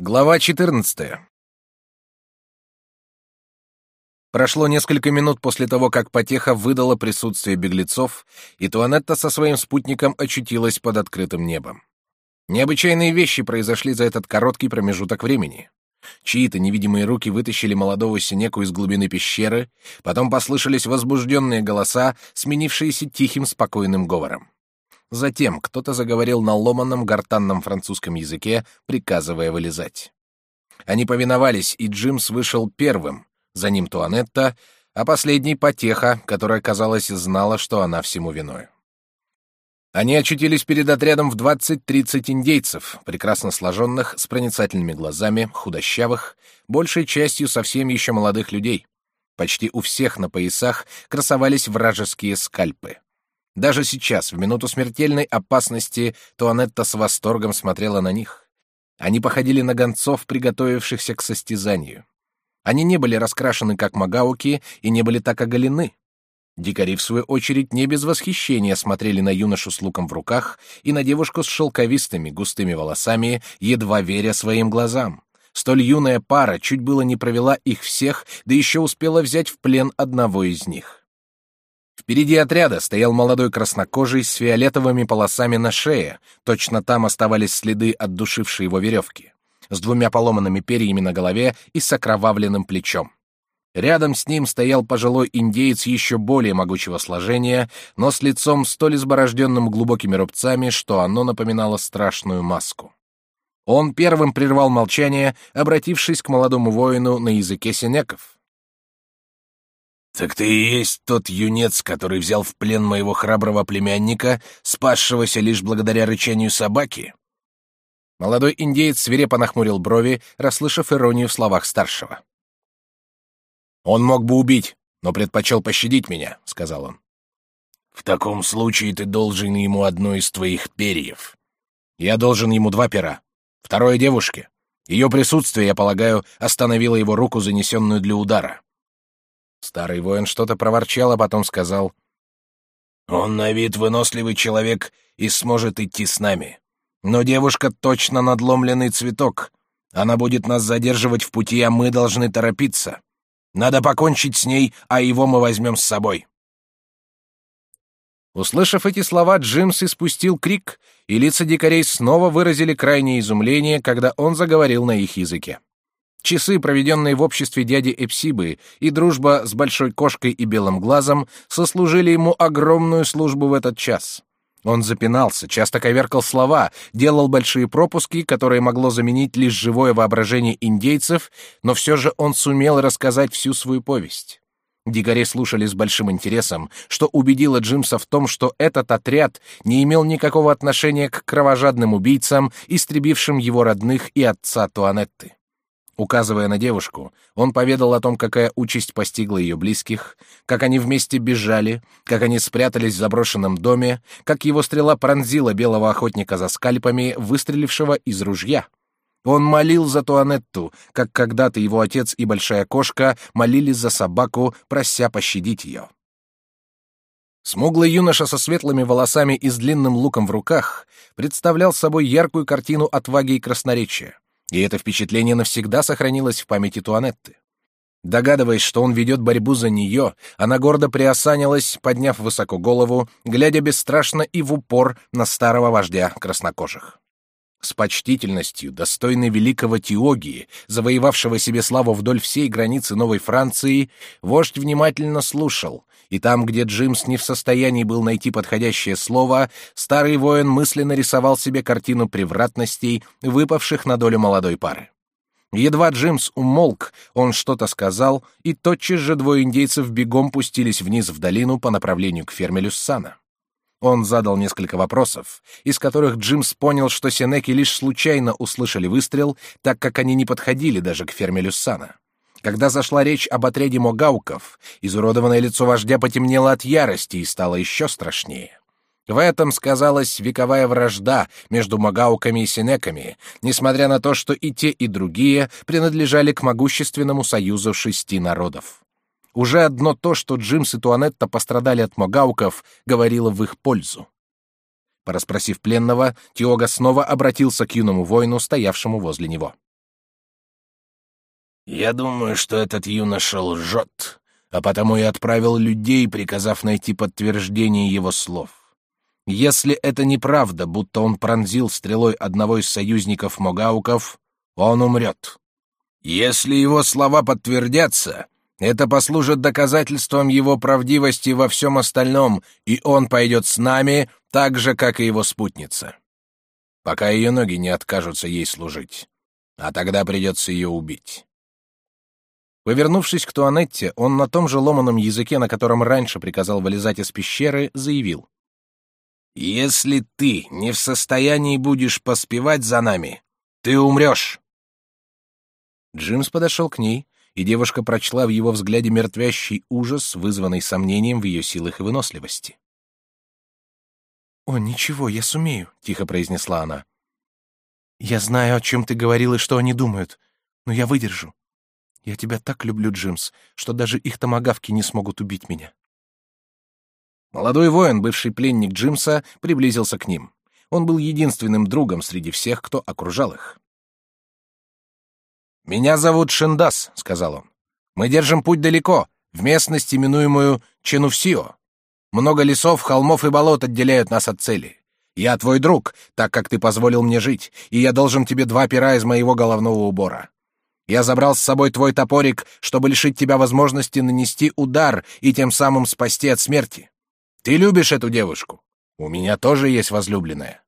Глава 14. Прошло несколько минут после того, как потеха выдала присутствие беглецов, и Туанетта со своим спутником очутилась под открытым небом. Необычайные вещи произошли за этот короткий промежуток времени. Чьи-то невидимые руки вытащили молодого синеку из глубины пещеры, потом послышались возбужденные голоса, сменившиеся тихим спокойным говором. Затем кто-то заговорил на ломаном гортанном французском языке, приказывая вылезать. Они повиновались, и Джимс вышел первым, за ним Туанетта, а последний — Потеха, которая, казалось, знала, что она всему виною. Они очутились перед отрядом в 20-30 индейцев, прекрасно сложенных, с проницательными глазами, худощавых, большей частью совсем еще молодых людей. Почти у всех на поясах красовались вражеские скальпы. Даже сейчас, в минуту смертельной опасности, Туанетта с восторгом смотрела на них. Они походили на гонцов, приготовившихся к состязанию. Они не были раскрашены, как магауки, и не были так оголены. Дикари, в свою очередь, не без восхищения смотрели на юношу с луком в руках и на девушку с шелковистыми густыми волосами, едва веря своим глазам. Столь юная пара чуть было не провела их всех, да еще успела взять в плен одного из них. Впереди отряда стоял молодой краснокожий с фиолетовыми полосами на шее, точно там оставались следы от душившей его веревки, с двумя поломанными перьями на голове и с окровавленным плечом. Рядом с ним стоял пожилой индеец еще более могучего сложения, но с лицом столь изборожденным глубокими рубцами, что оно напоминало страшную маску. Он первым прервал молчание, обратившись к молодому воину на языке синеков. «Так ты и есть тот юнец, который взял в плен моего храброго племянника, спасшегося лишь благодаря рычанию собаки?» Молодой индеец свирепо нахмурил брови, расслышав иронию в словах старшего. «Он мог бы убить, но предпочел пощадить меня», — сказал он. «В таком случае ты должен ему одно из твоих перьев». «Я должен ему два пера. Второе девушке. Ее присутствие, я полагаю, остановило его руку, занесенную для удара». Старый воин что-то проворчал, а потом сказал. «Он на вид выносливый человек и сможет идти с нами. Но девушка точно надломленный цветок. Она будет нас задерживать в пути, а мы должны торопиться. Надо покончить с ней, а его мы возьмем с собой». Услышав эти слова, Джимс испустил крик, и лица дикарей снова выразили крайнее изумление, когда он заговорил на их языке. Часы, проведенные в обществе дяди Эпсибы, и дружба с большой кошкой и белым глазом сослужили ему огромную службу в этот час. Он запинался, часто коверкал слова, делал большие пропуски, которые могло заменить лишь живое воображение индейцев, но все же он сумел рассказать всю свою повесть. Дикари слушали с большим интересом, что убедило Джимса в том, что этот отряд не имел никакого отношения к кровожадным убийцам, истребившим его родных и отца Туанетты. Указывая на девушку, он поведал о том, какая участь постигла ее близких, как они вместе бежали, как они спрятались в заброшенном доме, как его стрела пронзила белого охотника за скальпами, выстрелившего из ружья. Он молил за Туанетту, как когда-то его отец и большая кошка молились за собаку, прося пощадить ее. Смуглый юноша со светлыми волосами и с длинным луком в руках представлял собой яркую картину отваги и красноречия и это впечатление навсегда сохранилось в памяти Туанетты. Догадываясь, что он ведет борьбу за нее, она гордо приосанилась, подняв высоко голову, глядя бесстрашно и в упор на старого вождя краснокожих. С почтительностью, достойной великого Теогии, завоевавшего себе славу вдоль всей границы Новой Франции, вождь внимательно слушал, и там, где Джимс не в состоянии был найти подходящее слово, старый воин мысленно рисовал себе картину превратностей, выпавших на долю молодой пары. Едва Джимс умолк, он что-то сказал, и тотчас же двое индейцев бегом пустились вниз в долину по направлению к ферме Люссана. Он задал несколько вопросов, из которых Джимс понял, что сенеки лишь случайно услышали выстрел, так как они не подходили даже к ферме Люссана. Когда зашла речь об отряде могауков, изуродованное лицо вождя потемнело от ярости и стало еще страшнее. В этом сказалась вековая вражда между магауками и синеками, несмотря на то, что и те, и другие принадлежали к могущественному союзу шести народов. Уже одно то, что Джимс и Туанетта пострадали от магауков, говорило в их пользу. Пораспросив пленного, Тиога снова обратился к юному воину, стоявшему возле него. «Я думаю, что этот юноша лжет, а потому и отправил людей, приказав найти подтверждение его слов. Если это неправда, будто он пронзил стрелой одного из союзников Могауков, он умрет. Если его слова подтвердятся, это послужит доказательством его правдивости во всем остальном, и он пойдет с нами, так же, как и его спутница. Пока ее ноги не откажутся ей служить. А тогда придется ее убить. Повернувшись к Туанетте, он на том же ломаном языке, на котором раньше приказал вылезать из пещеры, заявил. «Если ты не в состоянии будешь поспевать за нами, ты умрешь!» Джимс подошел к ней, и девушка прочла в его взгляде мертвящий ужас, вызванный сомнением в ее силах и выносливости. «О, ничего, я сумею», — тихо произнесла она. «Я знаю, о чем ты говорил и что они думают, но я выдержу. Я тебя так люблю, Джимс, что даже их томагавки не смогут убить меня». Молодой воин, бывший пленник Джимса, приблизился к ним. Он был единственным другом среди всех, кто окружал их. «Меня зовут Шиндас», — сказал он. «Мы держим путь далеко, в местность, именуемую Ченувсио. Много лесов, холмов и болот отделяют нас от цели. Я твой друг, так как ты позволил мне жить, и я должен тебе два пера из моего головного убора. Я забрал с собой твой топорик, чтобы лишить тебя возможности нанести удар и тем самым спасти от смерти. Ты любишь эту девушку. У меня тоже есть возлюбленная.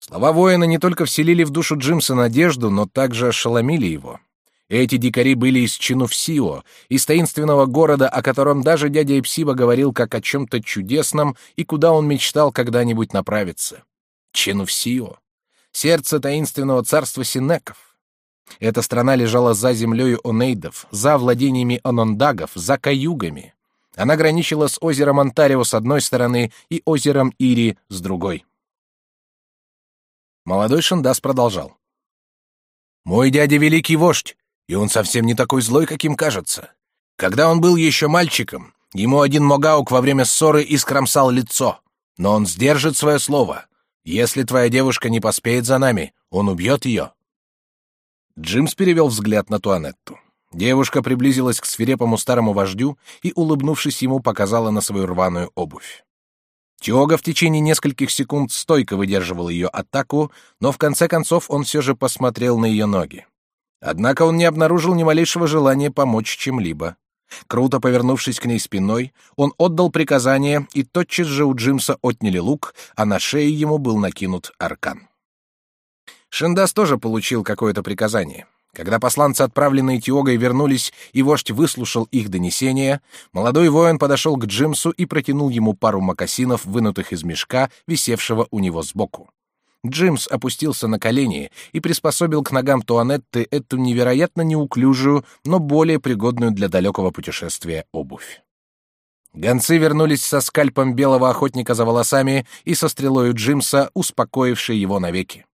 Слова воина не только вселили в душу Джимса надежду, но также ошеломили его. Эти дикари были из Чинуфсио, из таинственного города, о котором даже дядя Эпсиба говорил как о чем-то чудесном и куда он мечтал когда-нибудь направиться. Чинуфсио. Сердце таинственного царства Синеков. Эта страна лежала за землей онейдов, за владениями онондагов, за каюгами. Она граничила с озером Онтарио с одной стороны и озером Ири с другой. Молодой Шандас продолжал. «Мой дядя великий вождь, и он совсем не такой злой, каким кажется. Когда он был еще мальчиком, ему один Могаук во время ссоры искромсал лицо. Но он сдержит свое слово. Если твоя девушка не поспеет за нами, он убьет ее». Джимс перевел взгляд на Туанетту. Девушка приблизилась к свирепому старому вождю и, улыбнувшись ему, показала на свою рваную обувь. Тиога в течение нескольких секунд стойко выдерживал ее атаку, но в конце концов он все же посмотрел на ее ноги. Однако он не обнаружил ни малейшего желания помочь чем-либо. Круто повернувшись к ней спиной, он отдал приказание, и тотчас же у Джимса отняли лук, а на шее ему был накинут аркан. Шиндас тоже получил какое-то приказание — когда посланцы, отправленные Тиогой, вернулись, и вождь выслушал их донесение, молодой воин подошел к Джимсу и протянул ему пару мокасинов, вынутых из мешка, висевшего у него сбоку. Джимс опустился на колени и приспособил к ногам Туанетты эту невероятно неуклюжую, но более пригодную для далекого путешествия обувь. Гонцы вернулись со скальпом белого охотника за волосами и со стрелою Джимса, успокоившей его навеки.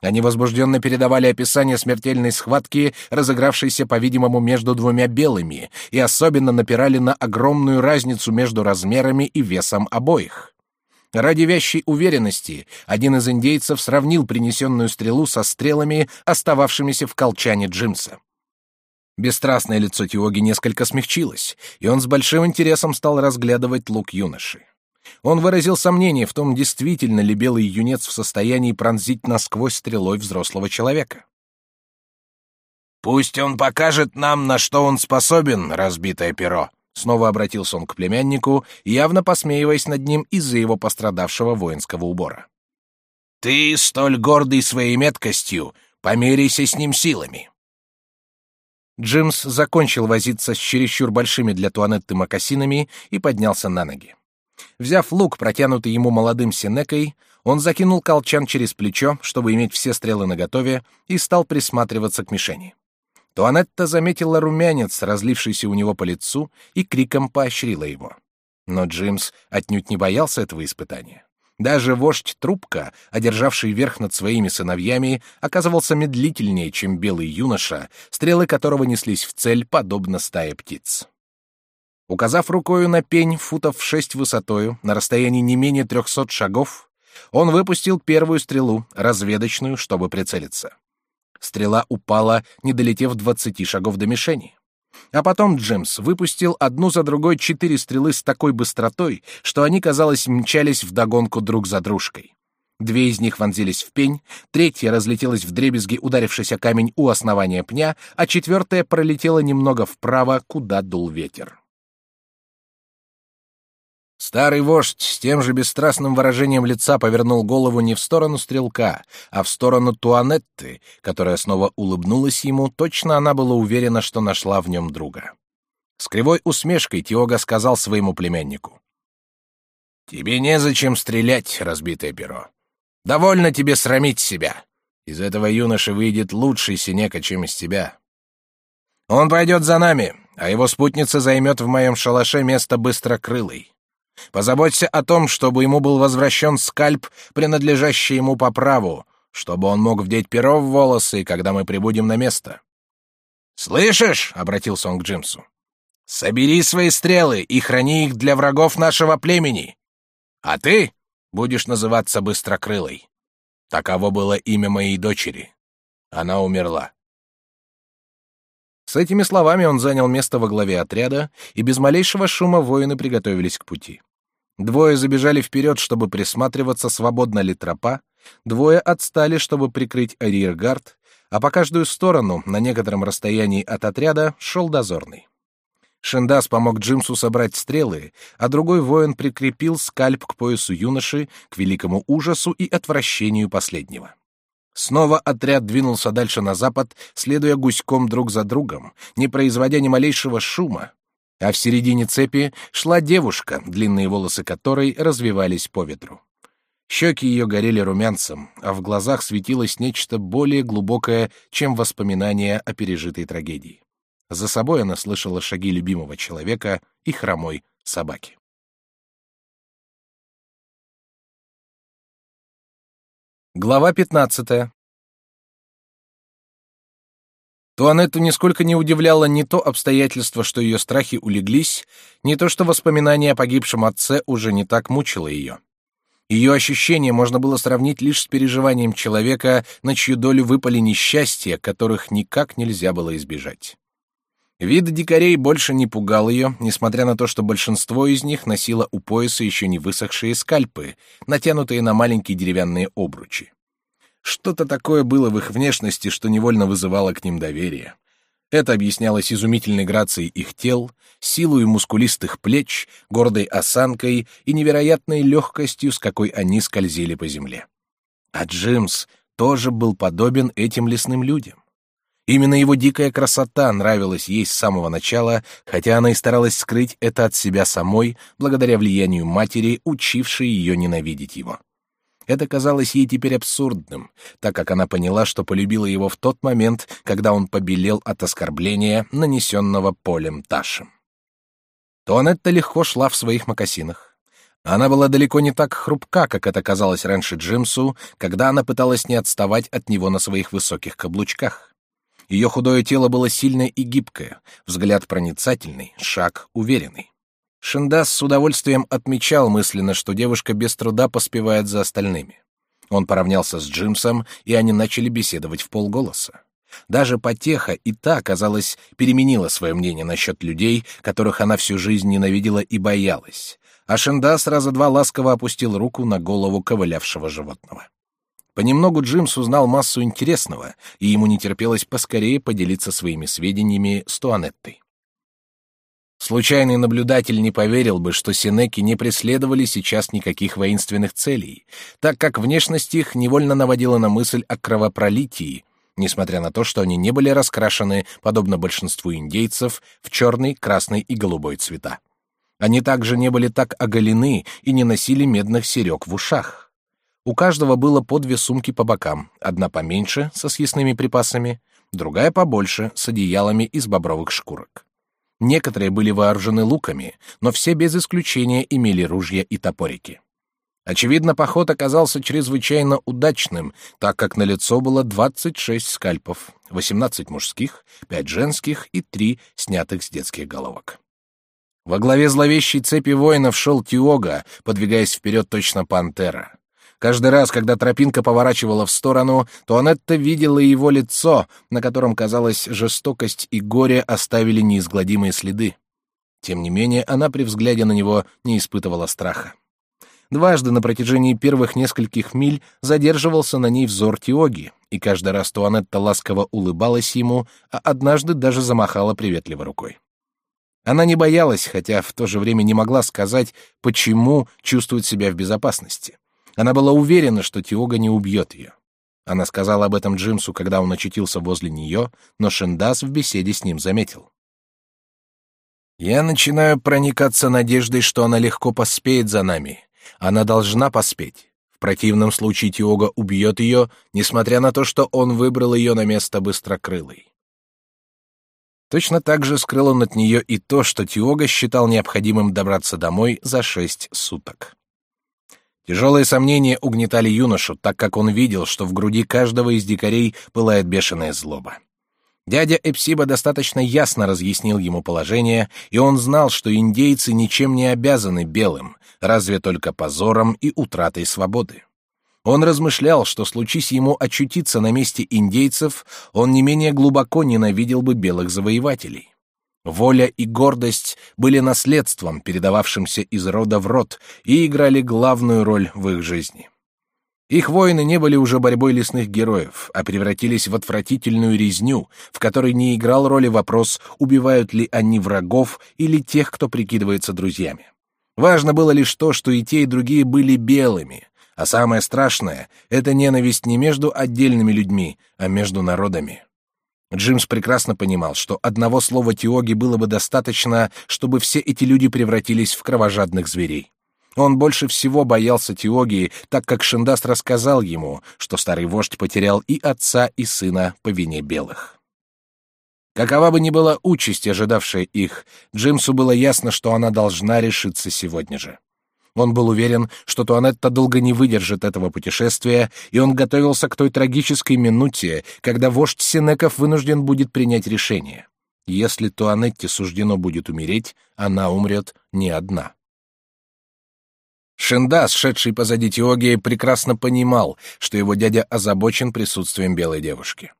Они возбужденно передавали описание смертельной схватки, разыгравшейся, по-видимому, между двумя белыми, и особенно напирали на огромную разницу между размерами и весом обоих. Ради вящей уверенности один из индейцев сравнил принесенную стрелу со стрелами, остававшимися в колчане Джимса. Бесстрастное лицо Тиоги несколько смягчилось, и он с большим интересом стал разглядывать лук юноши. Он выразил сомнение в том, действительно ли белый юнец в состоянии пронзить насквозь стрелой взрослого человека. «Пусть он покажет нам, на что он способен, разбитое перо», Снова обратился он к племяннику, явно посмеиваясь над ним из-за его пострадавшего воинского убора. «Ты, столь гордый своей меткостью, померяйся с ним силами». Джимс закончил возиться с чересчур большими для Туанетты мокасинами и поднялся на ноги. Взяв лук, протянутый ему молодым синекой, он закинул колчан через плечо, чтобы иметь все стрелы наготове, и стал присматриваться к мишени. Туанетта заметила румянец, разлившийся у него по лицу, и криком поощрила его. Но Джимс отнюдь не боялся этого испытания. Даже вождь Трубка, одержавший верх над своими сыновьями, оказывался медлительнее, чем белый юноша, стрелы которого неслись в цель, подобно стае птиц. Указав рукою на пень футов шесть высотою, на расстоянии не менее трехсот шагов, он выпустил первую стрелу, разведочную, чтобы прицелиться. Стрела упала, не долетев двадцати шагов до мишени. А потом Джемс выпустил одну за другой четыре стрелы с такой быстротой, что они, казалось, мчались вдогонку друг за дружкой. Две из них вонзились в пень, третья разлетелась в дребезги, ударившись о камень у основания пня, а четвертая пролетела немного вправо, куда дул ветер. Старый вождь с тем же бесстрастным выражением лица повернул голову не в сторону стрелка, а в сторону Туанетты, которая снова улыбнулась ему, точно она была уверена, что нашла в нем друга. С кривой усмешкой Тиога сказал своему племяннику. «Тебе незачем стрелять, разбитое перо. Довольно тебе срамить себя. Из этого юноши выйдет лучший Синека, чем из тебя. Он пойдет за нами, а его спутница займет в моем шалаше место быстрокрылой. Позаботься о том, чтобы ему был возвращен скальп, принадлежащий ему по праву, чтобы он мог вдеть перо в волосы, когда мы прибудем на место. «Слышишь?» — обратился он к Джимсу. «Собери свои стрелы и храни их для врагов нашего племени. А ты будешь называться Быстрокрылой. Таково было имя моей дочери. Она умерла». С этими словами он занял место во главе отряда, и без малейшего шума воины приготовились к пути. Двое забежали вперед, чтобы присматриваться, свободна ли тропа, двое отстали, чтобы прикрыть арьергард, а по каждую сторону, на некотором расстоянии от отряда, шел дозорный. Шиндас помог Джимсу собрать стрелы, а другой воин прикрепил скальп к поясу юноши, к великому ужасу и отвращению последнего. Снова отряд двинулся дальше на запад, следуя гуськом друг за другом, не производя ни малейшего шума, а в середине цепи шла девушка, длинные волосы которой развивались по ветру. Щеки ее горели румянцем, а в глазах светилось нечто более глубокое, чем воспоминания о пережитой трагедии. За собой она слышала шаги любимого человека и хромой собаки. Глава пятнадцатая. Туанетту нисколько не удивляло ни то обстоятельство, что ее страхи улеглись, ни то, что воспоминание о погибшем отце уже не так мучило ее. Ее ощущения можно было сравнить лишь с переживанием человека, на чью долю выпали несчастья, которых никак нельзя было избежать. Вид дикарей больше не пугал ее, несмотря на то, что большинство из них носило у пояса еще не высохшие скальпы, натянутые на маленькие деревянные обручи. Что-то такое было в их внешности, что невольно вызывало к ним доверие. Это объяснялось изумительной грацией их тел, силой мускулистых плеч, гордой осанкой и невероятной легкостью, с какой они скользили по земле. А Джимс тоже был подобен этим лесным людям. Именно его дикая красота нравилась ей с самого начала, хотя она и старалась скрыть это от себя самой, благодаря влиянию матери, учившей ее ненавидеть его. Это казалось ей теперь абсурдным, так как она поняла, что полюбила его в тот момент, когда он побелел от оскорбления, нанесенного полем Ташем. Туанетта легко шла в своих мокасинах. Она была далеко не так хрупка, как это казалось раньше Джимсу, когда она пыталась не отставать от него на своих высоких каблучках. Ее худое тело было сильное и гибкое, взгляд проницательный, шаг уверенный. Шиндас с удовольствием отмечал мысленно, что девушка без труда поспевает за остальными. Он поравнялся с Джимсом, и они начали беседовать в полголоса. Даже потеха и та, казалось, переменила свое мнение насчет людей, которых она всю жизнь ненавидела и боялась. А Шиндас раза два ласково опустил руку на голову ковылявшего животного. Понемногу Джимс узнал массу интересного, и ему не терпелось поскорее поделиться своими сведениями с Туанеттой. Случайный наблюдатель не поверил бы, что синеки не преследовали сейчас никаких воинственных целей, так как внешность их невольно наводила на мысль о кровопролитии, несмотря на то, что они не были раскрашены, подобно большинству индейцев, в черный, красный и голубой цвета. Они также не были так оголены и не носили медных серег в ушах. У каждого было по две сумки по бокам, одна поменьше, со съестными припасами, другая побольше, с одеялами из бобровых шкурок. Некоторые были вооружены луками, но все без исключения имели ружья и топорики. Очевидно, поход оказался чрезвычайно удачным, так как на лицо было 26 скальпов, 18 мужских, 5 женских и 3 снятых с детских головок. Во главе зловещей цепи воинов шел Тиога, подвигаясь вперед точно пантера. Каждый раз, когда тропинка поворачивала в сторону, то Анетта видела его лицо, на котором, казалось, жестокость и горе оставили неизгладимые следы. Тем не менее, она при взгляде на него не испытывала страха. Дважды на протяжении первых нескольких миль задерживался на ней взор Тиоги, и каждый раз Туанетта ласково улыбалась ему, а однажды даже замахала приветливо рукой. Она не боялась, хотя в то же время не могла сказать, почему чувствует себя в безопасности. Она была уверена, что Тиога не убьет ее. Она сказала об этом Джимсу, когда он очутился возле нее, но Шиндас в беседе с ним заметил. «Я начинаю проникаться надеждой, что она легко поспеет за нами. Она должна поспеть. В противном случае Тиога убьет ее, несмотря на то, что он выбрал ее на место быстрокрылой. Точно так же скрыл он от нее и то, что Тиога считал необходимым добраться домой за шесть суток. Тяжелые сомнения угнетали юношу, так как он видел, что в груди каждого из дикарей пылает бешеная злоба. Дядя Эпсиба достаточно ясно разъяснил ему положение, и он знал, что индейцы ничем не обязаны белым, разве только позором и утратой свободы. Он размышлял, что случись ему очутиться на месте индейцев, он не менее глубоко ненавидел бы белых завоевателей. Воля и гордость были наследством, передававшимся из рода в род, и играли главную роль в их жизни. Их войны не были уже борьбой лесных героев, а превратились в отвратительную резню, в которой не играл роли вопрос, убивают ли они врагов или тех, кто прикидывается друзьями. Важно было лишь то, что и те, и другие были белыми, а самое страшное — это ненависть не между отдельными людьми, а между народами. Джимс прекрасно понимал, что одного слова Тиоги было бы достаточно, чтобы все эти люди превратились в кровожадных зверей. Он больше всего боялся Тиоги, так как Шиндаст рассказал ему, что старый вождь потерял и отца, и сына по вине белых. Какова бы ни была участь, ожидавшая их, Джимсу было ясно, что она должна решиться сегодня же. Он был уверен, что Туанетта долго не выдержит этого путешествия, и он готовился к той трагической минуте, когда вождь Синеков вынужден будет принять решение. Если Туанетте суждено будет умереть, она умрет не одна. Шиндас, шедший позади Теогии, прекрасно понимал, что его дядя озабочен присутствием белой девушки.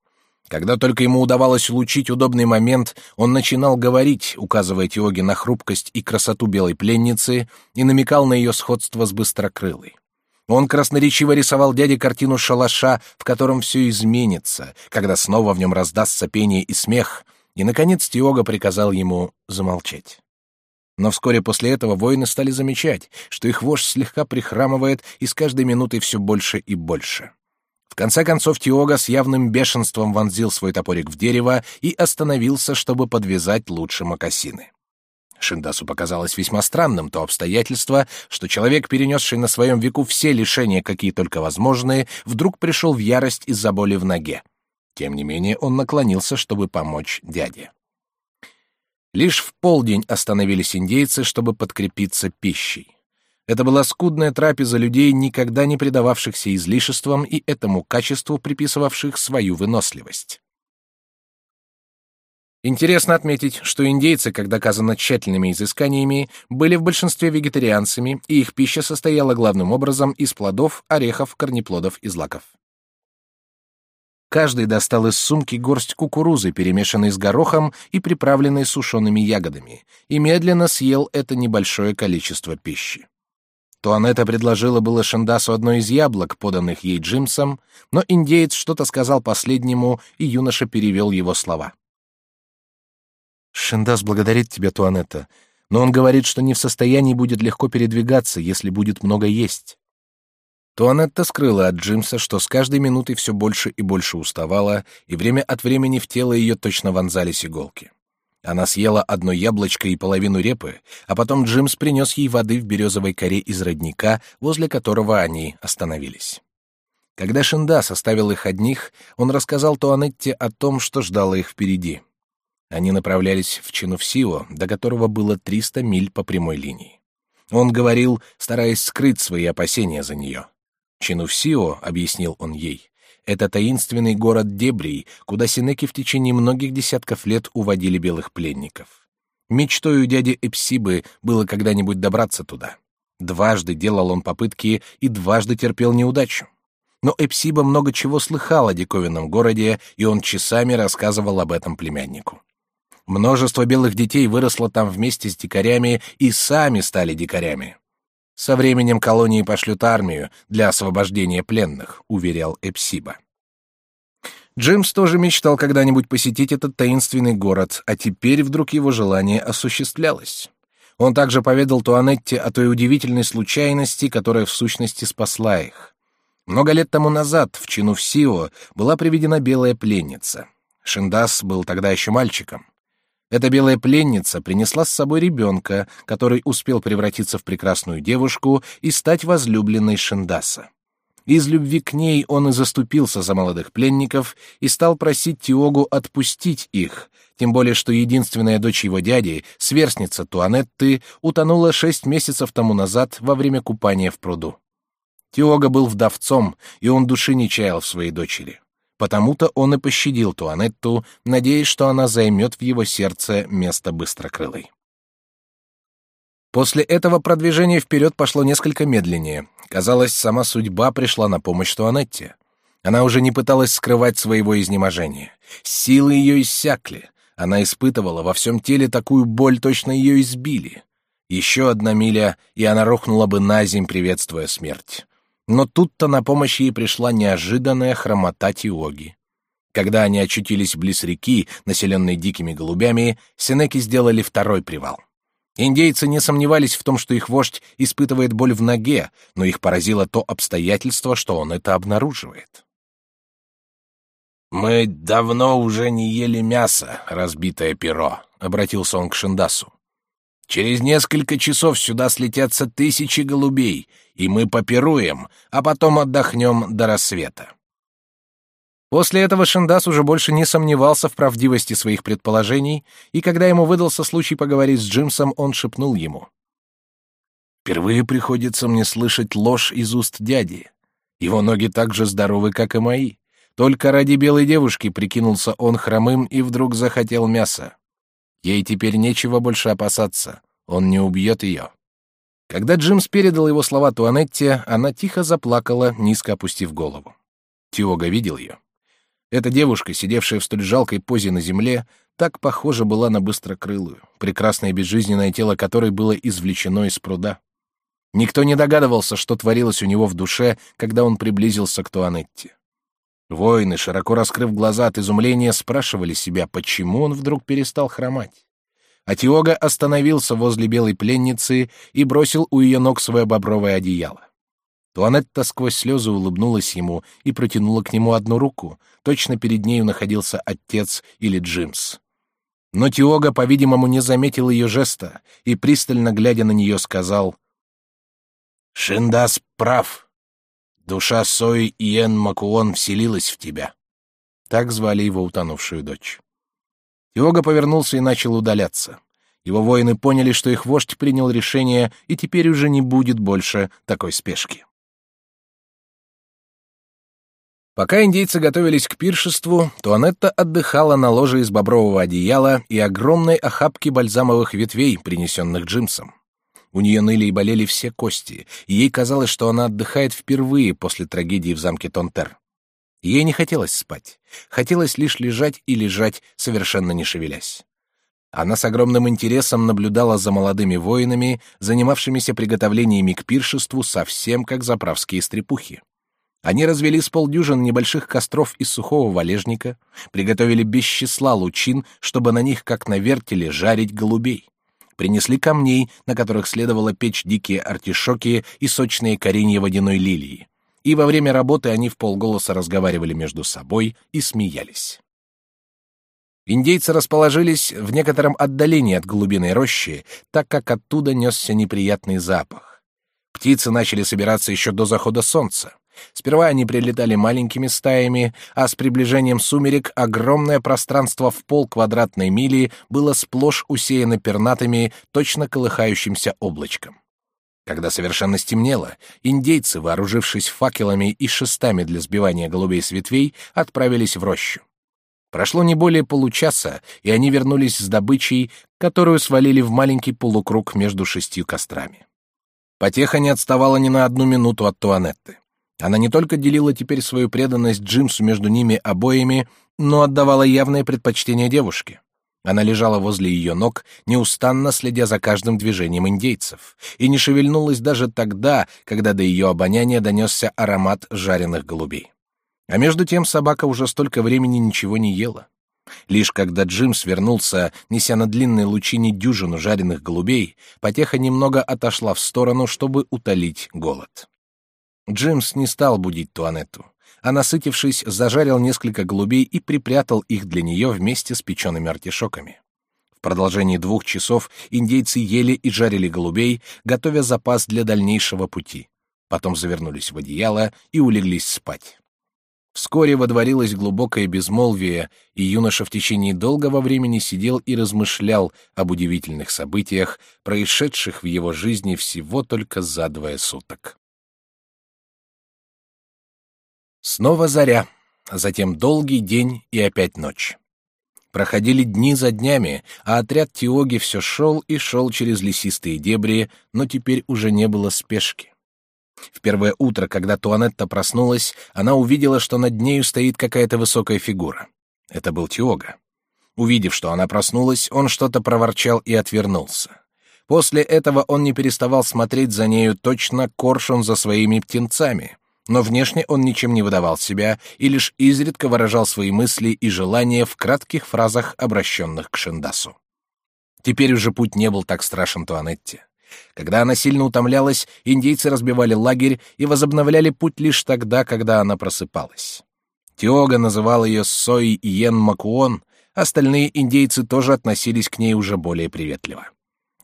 Когда только ему удавалось улучить удобный момент, он начинал говорить, указывая Теоге на хрупкость и красоту белой пленницы, и намекал на ее сходство с быстрокрылой. Он красноречиво рисовал дяде картину шалаша, в котором все изменится, когда снова в нем раздастся пение и смех, и, наконец, Тиога приказал ему замолчать. Но вскоре после этого воины стали замечать, что их вождь слегка прихрамывает и с каждой минутой все больше и больше. В конце концов Тиога с явным бешенством вонзил свой топорик в дерево и остановился, чтобы подвязать лучше мокасины. Шиндасу показалось весьма странным то обстоятельство, что человек, перенесший на своем веку все лишения, какие только возможные, вдруг пришел в ярость из-за боли в ноге. Тем не менее он наклонился, чтобы помочь дяде. Лишь в полдень остановились индейцы, чтобы подкрепиться пищей. Это была скудная трапеза людей, никогда не предававшихся излишествам и этому качеству приписывавших свою выносливость. Интересно отметить, что индейцы, как доказано тщательными изысканиями, были в большинстве вегетарианцами, и их пища состояла главным образом из плодов, орехов, корнеплодов и злаков. Каждый достал из сумки горсть кукурузы, перемешанной с горохом и приправленной сушеными ягодами, и медленно съел это небольшое количество пищи. Туанетта предложила было Шандасу одно из яблок, поданных ей Джимсом, но индеец что-то сказал последнему, и юноша перевел его слова. «Шандас благодарит тебя, Туанетта, но он говорит, что не в состоянии будет легко передвигаться, если будет много есть». Туанетта скрыла от Джимса, что с каждой минутой все больше и больше уставала, и время от времени в тело ее точно вонзались иголки. Она съела одно яблочко и половину репы, а потом Джимс принес ей воды в березовой коре из родника, возле которого они остановились. Когда Шинда составил их одних, он рассказал Туанетте о том, что ждало их впереди. Они направлялись в Чинуфсио, до которого было 300 миль по прямой линии. Он говорил, стараясь скрыть свои опасения за нее. Чинуфсио, объяснил он ей, это таинственный город Дебрий, куда синеки в течение многих десятков лет уводили белых пленников. Мечтой у дяди Эпсибы было когда-нибудь добраться туда. Дважды делал он попытки и дважды терпел неудачу. Но Эпсиба много чего слыхал о диковинном городе, и он часами рассказывал об этом племяннику. Множество белых детей выросло там вместе с дикарями и сами стали дикарями. Со временем колонии пошлют армию для освобождения пленных, уверял Эпсиба. Джимс тоже мечтал когда-нибудь посетить этот таинственный город, а теперь вдруг его желание осуществлялось. Он также поведал Туанетте о той удивительной случайности, которая в сущности спасла их. Много лет тому назад в чину в Сио была приведена белая пленница. Шиндас был тогда еще мальчиком. Эта белая пленница принесла с собой ребенка, который успел превратиться в прекрасную девушку и стать возлюбленной Шиндаса. Из любви к ней он и заступился за молодых пленников и стал просить Тиогу отпустить их, тем более что единственная дочь его дяди, сверстница Туанетты, утонула шесть месяцев тому назад во время купания в пруду. Тиога был вдовцом, и он души не чаял в своей дочери. Потому-то он и пощадил Туанетту, надеясь, что она займет в его сердце место быстрокрылой. После этого продвижение вперед пошло несколько медленнее. Казалось, сама судьба пришла на помощь Туанетте. Она уже не пыталась скрывать своего изнеможения. Силы ее иссякли. Она испытывала во всем теле такую боль, точно ее избили. Еще одна миля, и она рухнула бы на земь, приветствуя смерть. Но тут-то на помощь ей пришла неожиданная хромота Тиоги. Когда они очутились близ реки, населенной дикими голубями, синеки сделали второй привал. Индейцы не сомневались в том, что их вождь испытывает боль в ноге, но их поразило то обстоятельство, что он это обнаруживает. «Мы давно уже не ели мясо, разбитое перо», — обратился он к Шиндасу. «Через несколько часов сюда слетятся тысячи голубей, и мы попируем, а потом отдохнем до рассвета». После этого Шиндас уже больше не сомневался в правдивости своих предположений, и когда ему выдался случай поговорить с Джимсом, он шепнул ему. «Впервые приходится мне слышать ложь из уст дяди. Его ноги так же здоровы, как и мои. Только ради белой девушки прикинулся он хромым и вдруг захотел мяса. Ей теперь нечего больше опасаться, он не убьет ее». Когда Джимс передал его слова Туанетте, она тихо заплакала, низко опустив голову. Тиога видел ее. Эта девушка, сидевшая в столь жалкой позе на земле, так похожа была на быстрокрылую, прекрасное безжизненное тело которой было извлечено из пруда. Никто не догадывался, что творилось у него в душе, когда он приблизился к Туанетте. Воины, широко раскрыв глаза от изумления, спрашивали себя, почему он вдруг перестал хромать. Атиога остановился возле белой пленницы и бросил у ее ног свое бобровое одеяло. Туанетта сквозь слезы улыбнулась ему и протянула к нему одну руку. Точно перед нею находился отец или Джимс. Но Тиога, по-видимому, не заметил ее жеста и, пристально глядя на нее, сказал «Шиндас прав. Душа Сои Иен Макуон вселилась в тебя». Так звали его утонувшую дочь. Тиога повернулся и начал удаляться. Его воины поняли, что их вождь принял решение, и теперь уже не будет больше такой спешки. Пока индейцы готовились к пиршеству, Туанетта отдыхала на ложе из бобрового одеяла и огромной охапки бальзамовых ветвей, принесенных Джимсом. У нее ныли и болели все кости, и ей казалось, что она отдыхает впервые после трагедии в замке Тонтер. Ей не хотелось спать, хотелось лишь лежать и лежать, совершенно не шевелясь. Она с огромным интересом наблюдала за молодыми воинами, занимавшимися приготовлениями к пиршеству совсем как заправские стрепухи. Они развели с полдюжин небольших костров из сухого валежника, приготовили без числа лучин, чтобы на них, как на вертеле, жарить голубей. Принесли камней, на которых следовало печь дикие артишоки и сочные коренья водяной лилии. И во время работы они в полголоса разговаривали между собой и смеялись. Индейцы расположились в некотором отдалении от голубиной рощи, так как оттуда несся неприятный запах. Птицы начали собираться еще до захода солнца. Сперва они прилетали маленькими стаями, а с приближением сумерек огромное пространство в пол квадратной мили было сплошь усеяно пернатыми, точно колыхающимся облачком. Когда совершенно стемнело, индейцы, вооружившись факелами и шестами для сбивания голубей с ветвей, отправились в рощу. Прошло не более получаса, и они вернулись с добычей, которую свалили в маленький полукруг между шестью кострами. Потеха не отставала ни на одну минуту от Туанетты. Она не только делила теперь свою преданность Джимсу между ними обоими, но отдавала явное предпочтение девушке. Она лежала возле ее ног, неустанно следя за каждым движением индейцев, и не шевельнулась даже тогда, когда до ее обоняния донесся аромат жареных голубей. А между тем собака уже столько времени ничего не ела. Лишь когда Джим свернулся, неся на длинной лучине дюжину жареных голубей, потеха немного отошла в сторону, чтобы утолить голод. Джимс не стал будить Туанетту, а, насытившись, зажарил несколько голубей и припрятал их для нее вместе с печеными артишоками. В продолжении двух часов индейцы ели и жарили голубей, готовя запас для дальнейшего пути. Потом завернулись в одеяло и улеглись спать. Вскоре водворилось глубокое безмолвие, и юноша в течение долгого времени сидел и размышлял об удивительных событиях, происшедших в его жизни всего только за двое суток. Снова заря, затем долгий день и опять ночь. Проходили дни за днями, а отряд Тиоги все шел и шел через лесистые дебри, но теперь уже не было спешки. В первое утро, когда Туанетта проснулась, она увидела, что над нею стоит какая-то высокая фигура. Это был Тиога. Увидев, что она проснулась, он что-то проворчал и отвернулся. После этого он не переставал смотреть за нею точно коршун за своими птенцами, но внешне он ничем не выдавал себя и лишь изредка выражал свои мысли и желания в кратких фразах, обращенных к Шендасу. Теперь уже путь не был так страшен Туанетте. Когда она сильно утомлялась, индейцы разбивали лагерь и возобновляли путь лишь тогда, когда она просыпалась. Тиога называл ее Сой Иен Макуон, остальные индейцы тоже относились к ней уже более приветливо.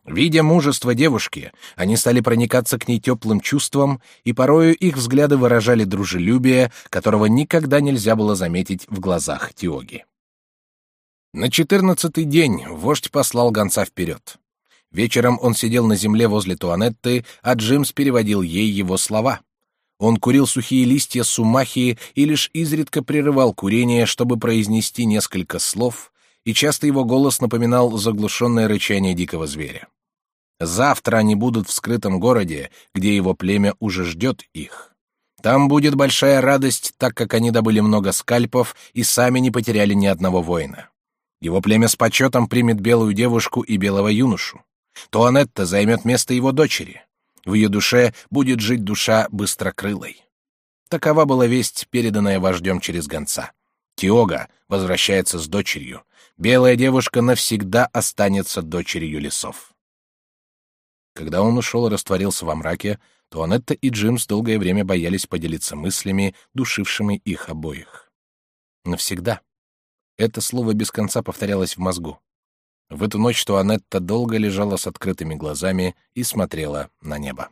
Видя мужество девушки, они стали проникаться к ней теплым чувством, и порою их взгляды выражали дружелюбие, которого никогда нельзя было заметить в глазах Тиоги. На четырнадцатый день вождь послал гонца вперед. Вечером он сидел на земле возле Туанетты, а Джимс переводил ей его слова. Он курил сухие листья сумахи и лишь изредка прерывал курение, чтобы произнести несколько слов, и часто его голос напоминал заглушенное рычание дикого зверя. Завтра они будут в скрытом городе, где его племя уже ждет их. Там будет большая радость, так как они добыли много скальпов и сами не потеряли ни одного воина. Его племя с почетом примет белую девушку и белого юношу то Анетта займет место его дочери. В ее душе будет жить душа быстрокрылой. Такова была весть, переданная вождем через гонца. Тиога возвращается с дочерью. Белая девушка навсегда останется дочерью лесов. Когда он ушел и растворился во мраке, то Анетта и Джимс долгое время боялись поделиться мыслями, душившими их обоих. Навсегда. Это слово без конца повторялось в мозгу. В эту ночь Туанетта долго лежала с открытыми глазами и смотрела на небо.